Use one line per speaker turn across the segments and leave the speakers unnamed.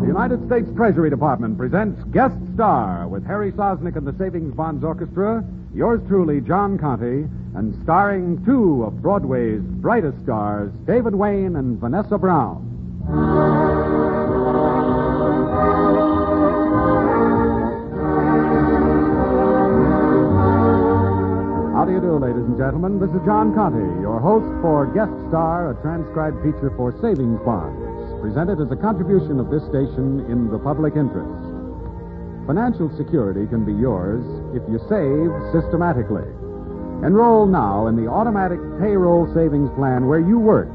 The United States Treasury Department presents Guest Star with Harry Sosnick and the Savings Bonds Orchestra, yours truly, John Conte, and starring two of Broadway's brightest stars, David Wayne and Vanessa Brown. Ladies and gentlemen? This is John Conte, your host for Guest Star, a transcribed feature for Savings Bonds, presented as a contribution of this station in the public interest. Financial security can be yours if you save systematically. Enroll now in the automatic payroll savings plan where you work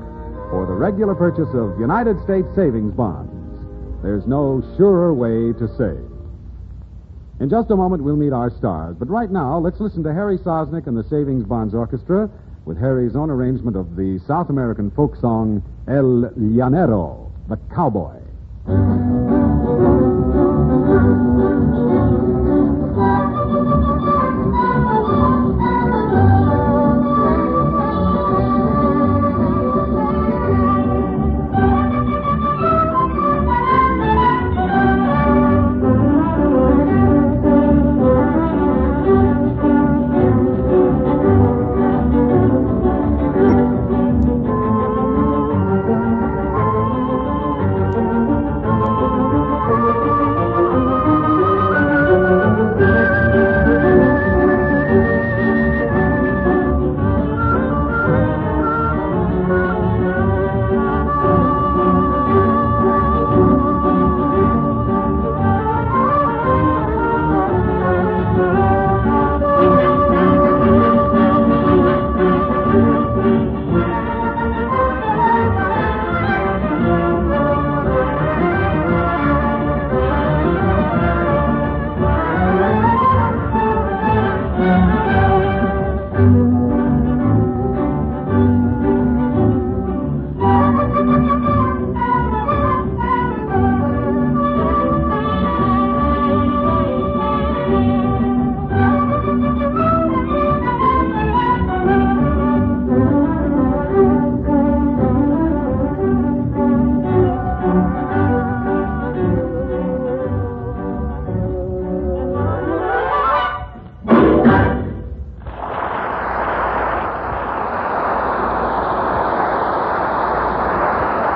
for the regular purchase of United States savings bonds. There's no surer way to save. In just a moment, we'll meet our stars. But right now, let's listen to Harry Sosnick and the Savings Bonds Orchestra with Harry's own arrangement of the South American folk song El Llanero, the cowboy.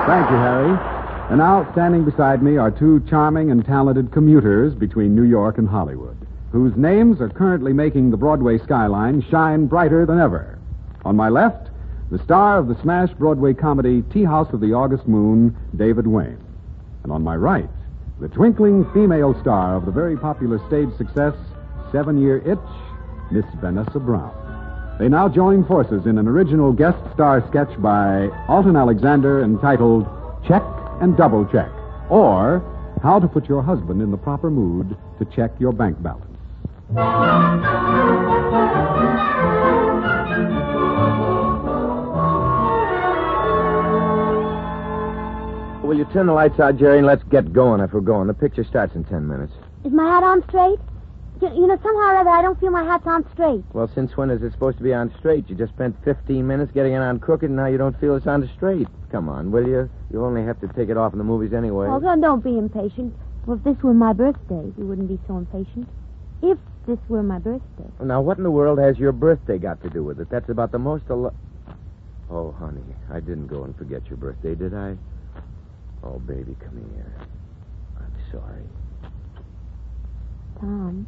Thank you, Harry. And now, standing beside me are two charming and talented commuters between New York and Hollywood, whose names are currently making the Broadway skyline shine brighter than ever. On my left, the star of the smash Broadway comedy Tea House of the August Moon, David Wayne. And on my right, the twinkling female star of the very popular stage success Seven Year Itch, Miss Vanessa Brown. They now join forces in an original guest star sketch by Alton Alexander entitled Check and Double Check, or How to Put Your Husband in the Proper Mood to Check Your Bank Balance.
Will you turn the lights out, Jerry, and let's get going if we're going. The picture starts in ten minutes.
Is my hat on straight? You, you know, somehow or other, I don't feel my hat's on straight.
Well, since when is it supposed to be on straight? You just spent 15 minutes getting it on crooked, and now you don't feel it's on straight. Come on, will you? You'll only have to take it off in the movies anyway.
Oh, don't, don't be impatient. Well, if this were my birthday, you wouldn't be so impatient. If this were my birthday.
Now, what in the world has your birthday got to do with it? That's about the most al- Oh, honey, I didn't go and forget your birthday, did I? Oh, baby, come here. I'm sorry.
Tom.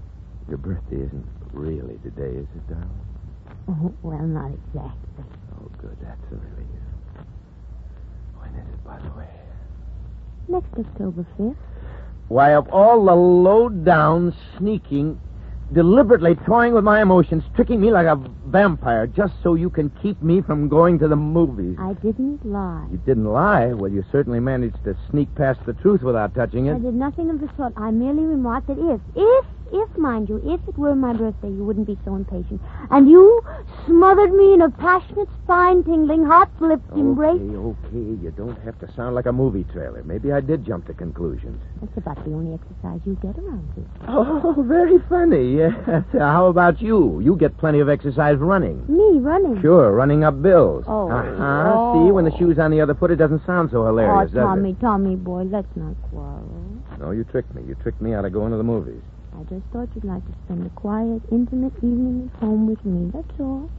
Your birthday isn't really today, is it, darling?
Oh, well, not exactly.
Oh, good. That's a relief. When is it, by the way?
Next October 5th.
Why, of all the low down, sneaking, deliberately toying with my emotions, tricking me like a vampire just so you can keep me from going to the movies.
I didn't lie.
You didn't lie. Well, you certainly managed to sneak past the truth without touching it.
I did nothing of the sort. I merely remarked that if, if, if, mind you, if it were my birthday, you wouldn't be so impatient. And you smothered me in a passionate, spine-tingling, embrace.
Okay, okay. You don't have to sound like a movie trailer. Maybe I did jump to conclusions.
That's about the only exercise you get around here.
Oh, very funny. Yes. How about you? You get plenty of exercise running.
Me running.
Sure, running up bills.
Oh.
Uh-huh.
Oh.
See, when the shoe's on the other foot, it doesn't sound so
Oh,
hilarious, does
Tommy, Tommy boy, let's not quarrel.
No, you tricked me. You tricked me out of going to the movies.
I just thought you'd like to spend a quiet, intimate evening at home with me. That's all.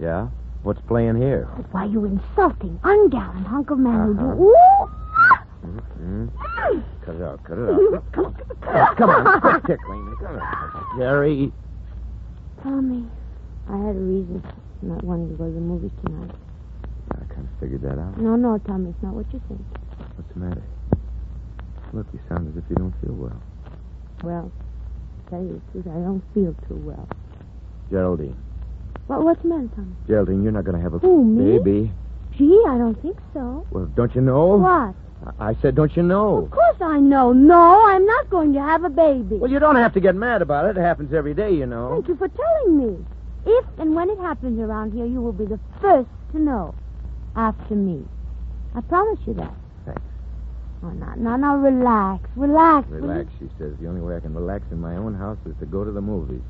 Yeah? What's playing here?
Why, you insulting, ungallant hunk of man
Uh-huh.
who do. Ooh!
Hmm? Cut it out, cut it out. Come, on, come on, quit tickling me. Come on. Jerry.
Tommy, I had a reason for not wanting to go to the movies tonight.
I kind of figured that out.
No, no, Tommy, it's not what you think.
What's the matter? Look, you sound as if you don't feel well.
Well, to tell you the truth, I don't feel too well.
Geraldine.
What, what's the matter, Tommy?
Geraldine, you're not going to have a
Who, me?
baby.
Gee, I don't think so.
Well, don't you know?
What?
I I said, don't you know?
Of course I know. No, I'm not going to have a baby.
Well, you don't have to get mad about it. It happens every day, you know.
Thank you for telling me. If and when it happens around here, you will be the first to know. After me. I promise you that.
Thanks.
Oh, now, now, now, relax. Relax.
Relax, she says. The only way I can relax in my own house is to go to the movies.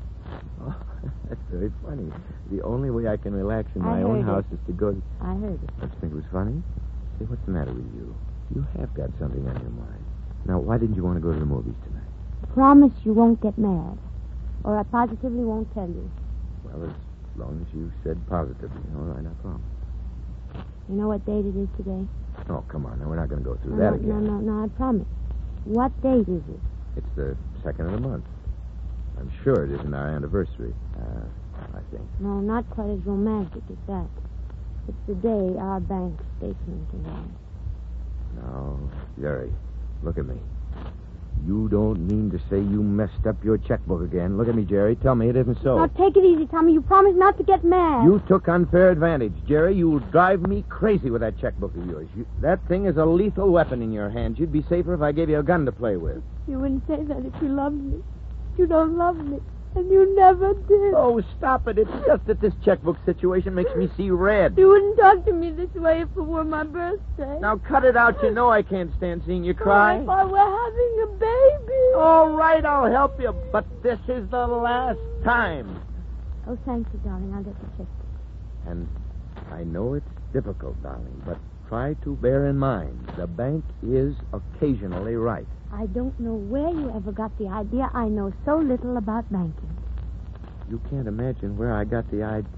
Oh, that's very funny. The only way I can relax in
I
my own
it.
house is to go to...
I heard it.
Don't you think it was funny? Say, what's the matter with you? You have got something on your mind. Now, why didn't you want to go to the movies tonight?
I Promise you won't get mad. Or I positively won't tell you.
Well, as long as you said positively. All right, I promise.
You know what date it is today?
Oh, come on. Now, we're not going to go through
no,
that
no,
again.
no, no, no, I promise. What date is it?
It's the second of the month. I'm sure it isn't our anniversary. Uh, I think.
No, not quite as romantic as that. It's the day our bank statement arrives.
No, Jerry, look at me. You don't mean to say you messed up your checkbook again. Look at me, Jerry. Tell me it isn't so.
Now take it easy, Tommy. You promised not to get mad.
You took unfair advantage. Jerry, You'll drive me crazy with that checkbook of yours. You, that thing is a lethal weapon in your hands. You'd be safer if I gave you a gun to play with.
You wouldn't say that if you loved me. You don't love me. And you never did.
Oh, stop it. It's just that this checkbook situation makes me see red.
You wouldn't talk to me this way if it were my birthday.
Now cut it out. You know I can't stand seeing you cry.
Oh, if I were having a baby.
All right, I'll help you, but this is the last time.
Oh, thank you, darling. I'll get the check.
And I know it's difficult, darling, but try to bear in mind the bank is occasionally right.
I don't know where you ever got the idea I know so little about banking.
You can't imagine where I got the idea.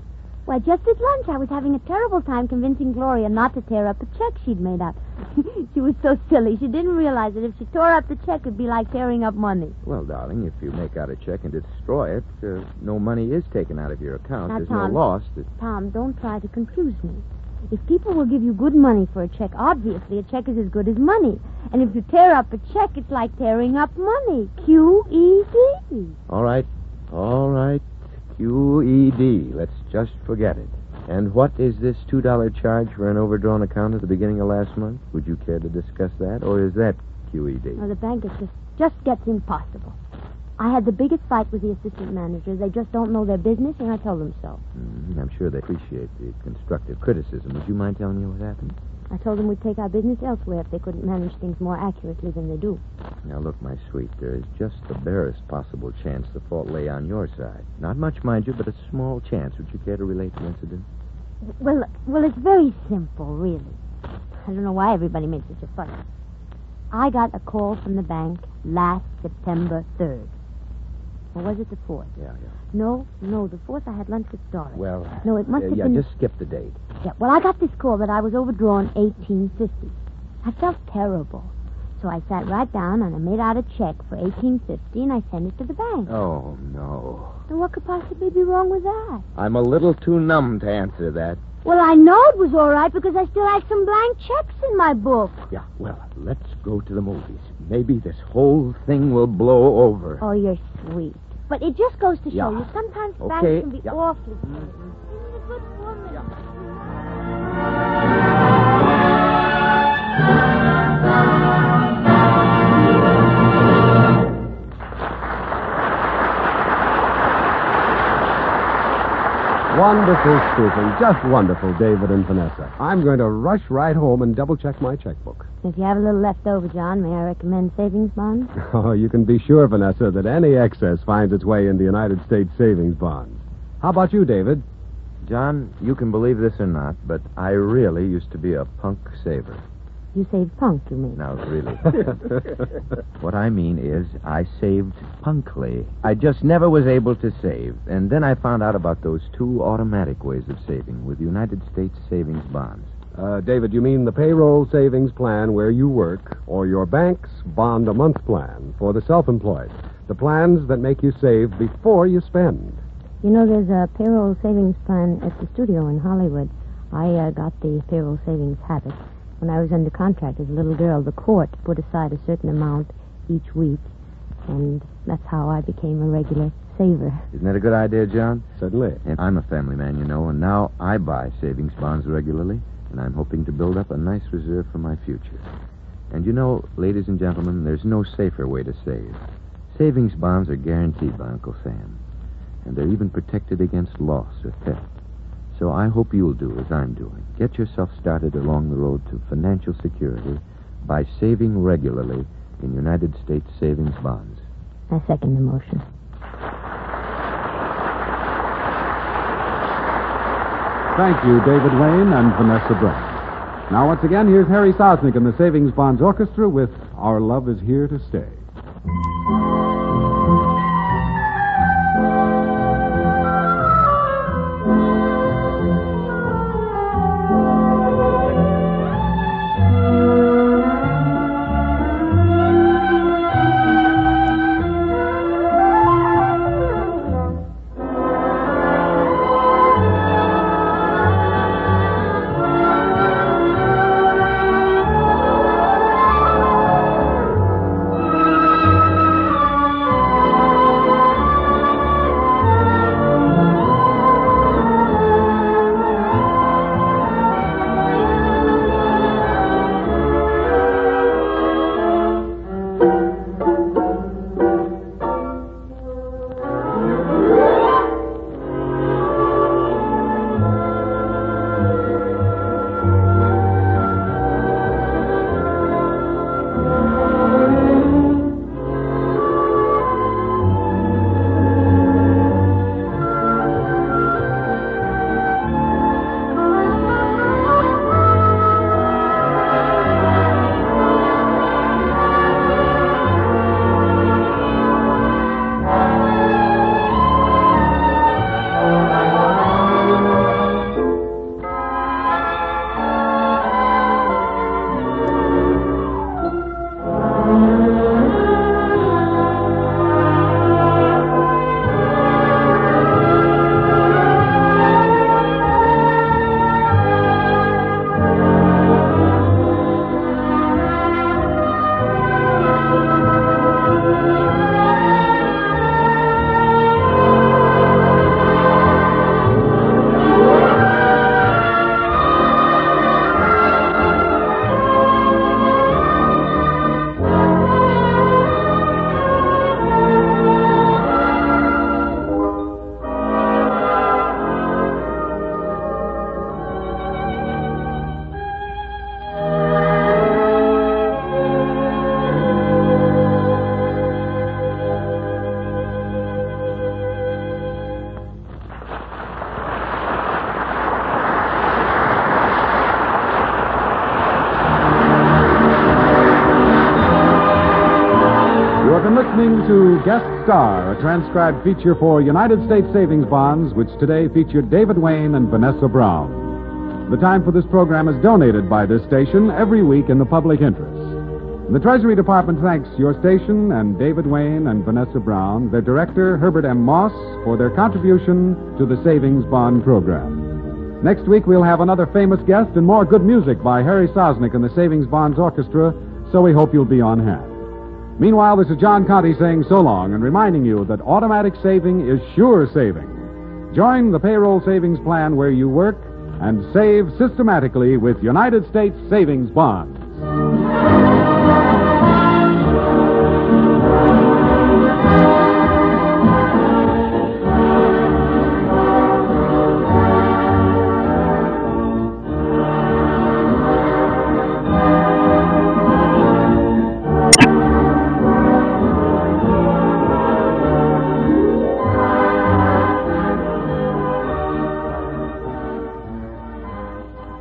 Why, just at lunch, I was having a terrible time convincing Gloria not to tear up a check she'd made up. she was so silly. She didn't realize that if she tore up the check, it'd be like tearing up money.
Well, darling, if you make out a check and destroy it, uh, no money is taken out of your account.
Now,
There's
Tom.
no loss. It-
Tom, don't try to confuse me. If people will give you good money for a check, obviously a check is as good as money. And if you tear up a check, it's like tearing up money. Q E D.
All right. All right. QED. Let's just forget it. And what is this $2 charge for an overdrawn account at the beginning of last month? Would you care to discuss that? Or is that E QED?
Now, the bank is just, just gets impossible. I had the biggest fight with the assistant managers. They just don't know their business, and I told them so.
Mm, I'm sure they appreciate the constructive criticism. Would you mind telling me what happened?
I told them we'd take our business elsewhere if they couldn't manage things more accurately than they do.
Now, look, my sweet, there is just the barest possible chance the fault lay on your side. Not much, mind you, but a small chance. Would you care to relate the incident?
Well, well, it's very simple, really. I don't know why everybody makes such a fuss. I got a call from the bank last September 3rd. Or was it the 4th?
Yeah, yeah.
No, no, the 4th I had lunch with Doris.
Well,
No, it must
uh,
have
yeah,
been-
just skip the date.
Yeah, well, I got this call that I was overdrawn 1850. I felt terrible. So I sat right down and I made out a check for 1850 and I sent it to the bank.
Oh, no.
And what could possibly be wrong with that?
I'm a little too numb to answer that.
Well, I know it was all right because I still had some blank checks in my book.
Yeah, well, let's go to the movies. Maybe this whole thing will blow over.
Oh, you're sweet. But it just goes to show
Yeah.
you sometimes
Okay,
can be
yeah.
awfully silly. Even a good woman.
Wonderful spoofing. Just wonderful, David and Vanessa. I'm going to rush right home and double check my checkbook.
If you have a little left over, John, may I recommend savings bonds?
Oh, you can be sure, Vanessa, that any excess finds its way into United States savings bonds. How about you, David?
John, you can believe this or not, but I really used to be a punk saver.
You saved punk, you mean?
No, really. what I mean is, I saved punkly. I just never was able to save. And then I found out about those two automatic ways of saving with United States savings bonds.
Uh, David, you mean the payroll savings plan where you work, or your bank's bond a month plan for the self employed? The plans that make you save before you spend.
You know, there's a payroll savings plan at the studio in Hollywood. I uh, got the payroll savings habit. When I was under contract as a little girl, the court put aside a certain amount each week, and that's how I became a regular saver.
Isn't that a good idea, John?
Certainly.
And I'm a family man, you know, and now I buy savings bonds regularly, and I'm hoping to build up a nice reserve for my future. And you know, ladies and gentlemen, there's no safer way to save. Savings bonds are guaranteed by Uncle Sam, and they're even protected against loss or theft. So I hope you'll do as I'm doing. Get yourself started along the road to financial security by saving regularly in United States savings bonds.
I second the motion.
Thank you, David Wayne and Vanessa Brown. Now, once again, here's Harry Sosnick and the Savings Bonds Orchestra with Our Love is Here to Stay. Star, a transcribed feature for United States Savings Bonds, which today featured David Wayne and Vanessa Brown. The time for this program is donated by this station every week in the public interest. The Treasury Department thanks your station and David Wayne and Vanessa Brown, their director, Herbert M. Moss, for their contribution to the Savings Bond program. Next week, we'll have another famous guest and more good music by Harry Sosnick and the Savings Bonds Orchestra, so we hope you'll be on hand. Meanwhile, this is John Conte saying so long and reminding you that automatic saving is sure saving. Join the payroll savings plan where you work and save systematically with United States Savings Bonds.